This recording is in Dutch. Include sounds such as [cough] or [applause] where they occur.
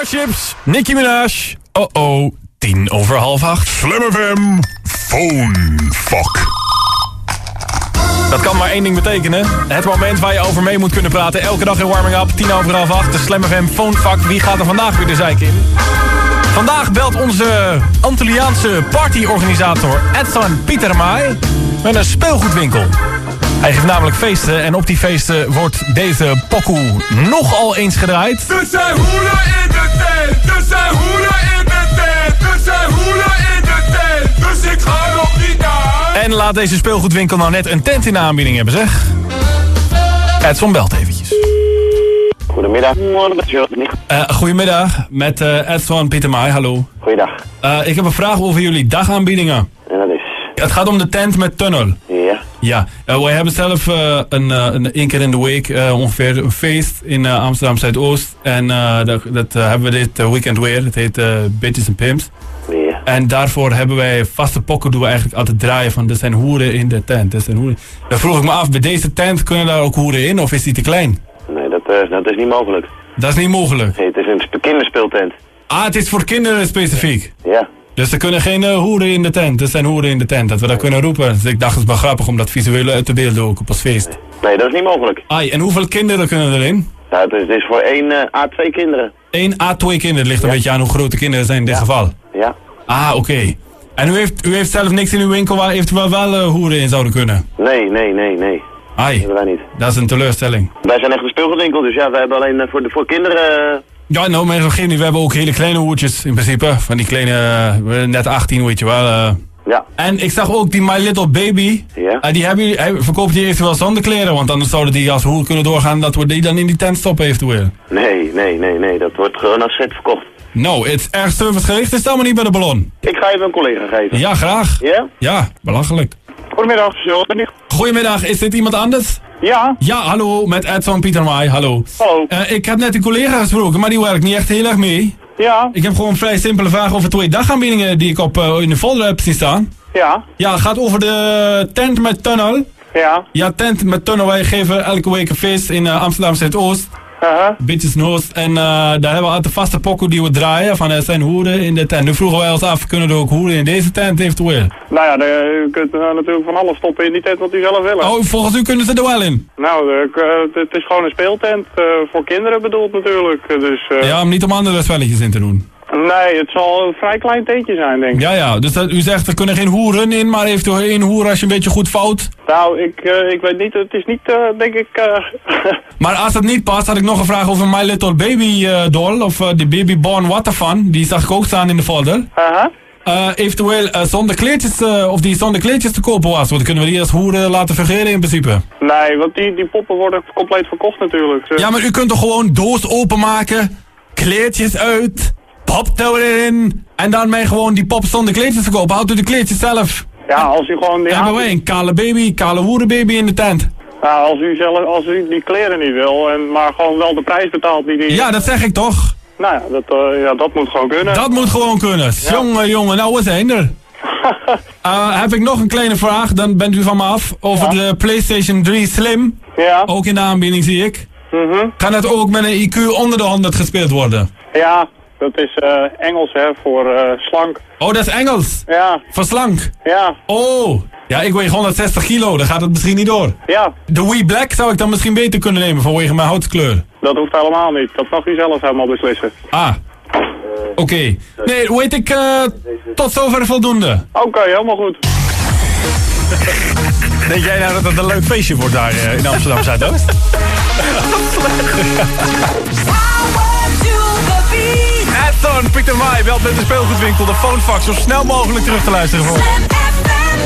Starships, Nicki Minaj. Oh oh, tien over half acht. Slam FM, phone fuck. Dat kan maar één ding betekenen. Het moment waar je over mee moet kunnen praten. Elke dag in warming up, tien over half acht. De Slam FM Phonevak. Wie gaat er vandaag weer de zijk in? Vandaag belt onze Antilliaanse partyorganisator Edson Pieter Maai met een speelgoedwinkel. Hij geeft namelijk feesten en op die feesten wordt deze pokoe nogal eens gedraaid. Er zijn hoeren in de tent, er zijn hoeren in de tent, er zijn hoeren in de tent, dus ik ga nog niet naar. En laat deze speelgoedwinkel nou net een tent in de aanbieding hebben, zeg. Edson belt eventjes. Goedemiddag. Eh, goedemiddag, met eh, Edson Pieter Maai, hallo. Goeiedag. Eh, ik heb een vraag over jullie dagaanbiedingen. En dat is... Het gaat om de tent met tunnel. Ja. Ja, eh, wij hebben zelf eh, een, eh, een één keer in de week ongeveer een feest in Amsterdam Zuidoost. En dat, dat hebben we dit weekend weer. Het heet Bitches and Pimps. En daarvoor hebben wij vaste pokken doen we eigenlijk altijd draaien van er zijn hoeren in de tent. Er zijn hoeren. Dan vroeg ik me af, bij deze tent kunnen daar ook hoeren in of is die te klein? Nee, dat, dat is niet mogelijk. Dat is niet mogelijk. Nee, het is een sp- kinderspeeltent. Ah, het is voor kinderen specifiek. Ja. Dus er kunnen geen eh, hoeren in de tent. Er zijn hoeren in de tent. Dat we dat kunnen roepen. Dus ik dacht het is wel grappig om dat visueel uit te beelden ook op ons feest. Nee, dat is niet mogelijk. Ai, en hoeveel kinderen kunnen erin? Nou, het is, het is voor één eh, A2 kinderen. 1 à 2 kinderen. Het ligt een beetje aan hoe groot de kinderen zijn in dit geval. Ja. Ah, oké. En u heeft, u heeft zelf niks in uw winkel waar eventueel wel eh, hoeren in zouden kunnen? Nee, nee, nee, nee. Ai, Dat wij niet. dat is een teleurstelling. Wij zijn echt een speelgoedwinkel, dus ja, wij hebben alleen eh, voor, de, voor kinderen... Ja, nou, maar geen, we hebben ook hele kleine hoertjes in principe. Van die kleine, eh, net 18, weet je wel. eh. ja. En ik zag ook die My Little Baby. Ja. Eh, die hebben jullie, hij verkoopt die eventueel zonder kleren? Want anders zouden die als hoer kunnen doorgaan dat we die dan in die tent stoppen eventueel. Nee, nee, nee, nee. Dat wordt gewoon als set verkocht. Nou, het is erg servicegericht. Is dat maar niet bij de ballon. Ik ga even een collega geven. Ja, graag. Ja? Ja, belachelijk. Goedemiddag. Goedemiddag, is dit iemand anders? Ja, Ja, hallo, met Edson Pieter Maai, hallo. hallo. Eh, ik heb net een collega gesproken, maar die werkt niet echt heel erg mee. Ja, Ik heb gewoon een vrij simpele vraag over twee dagaanbiedingen die ik op, eh, in de folder heb zien staan. ja, Ja, het gaat over de tent met tunnel. ja. Ja, tent met tunnel, wij geven elke week een feest in eh, Amsterdam Zuidoost. Bitches Noost. En eh, daar hebben we altijd vaste pokoe die we draaien. Van er zijn hoeren in de tent. Nu vroegen wij ons af, kunnen er ook hoeren in deze tent eventueel? Nou ja, de- u kunt eh, natuurlijk van alles stoppen in die tent wat u zelf wil. Oh, volgens u kunnen ze er wel in? Nou, eh, eh, het is gewoon een speeltent eh, voor kinderen bedoeld natuurlijk. Eh, Dus eh, Ja, om niet om andere spelletjes in te doen. Nee, het zal een vrij klein tentje zijn, denk ik. Ja, ja. Dus dat, u zegt er kunnen geen hoeren in, maar eventueel één hoer als je een beetje goed fout. Nou, ik, eh, ik weet niet, het is niet, eh, denk ik... eh, [laughs] Maar als dat niet past, had ik nog een vraag over My Little Baby doll. Of die Baby Born What ervan. Die zag ik ook staan in de folder. Eh, eventueel zonder kleedjes, eh, of die zonder kleedjes te kopen was. Want dan kunnen we die als hoeren laten fungeren in principe. Nee, want die, die poppen worden compleet verkocht natuurlijk. Dus- Ja, maar u kunt toch gewoon doos openmaken, kleedjes uit, pop erin. En dan mij gewoon die pop zonder kleedjes verkopen. Houdt u de kleedjes zelf. ja, als u gewoon... Dan hebben wij een kale baby, kale hoerenbaby in de tent. Nou, als u zelf, als u die kleren niet wil, en, maar gewoon wel de prijs betaalt die die... Ja, dat zeg ik toch. Nou ja, dat, eh, ja, dat moet gewoon kunnen. Dat moet gewoon kunnen. Jongen, jongen, nou we zijn er. [laughs] Eh, heb ik nog een kleine vraag, dan bent u van me af. Over de PlayStation 3 Slim. Ja. Ook in de aanbieding zie ik. mhm. Kan het ook met een IQ onder de 100 gespeeld worden? Ja, dat is eh, Engels hè, voor eh, slank. Oh, dat is Engels. Ja, Voor slank. ja, Oh. Ja, ik weeg 160 kilo, dan gaat het misschien niet door. ja. De Wii Black zou ik dan misschien beter kunnen nemen vanwege mijn houtskleur. Dat hoeft helemaal niet. Dat mag u zelf helemaal beslissen. Ah. Oké. Nee, hoe heet ik? eh, tot zover voldoende. Oké, helemaal goed. [laughs] Denk jij nou dat het een leuk feestje wordt daar in Amsterdam Zuidoost? [laughs] [laughs] Edson Pieter Maai belt met de speelgoedwinkel de Phonefax zo snel mogelijk terug te luisteren voor.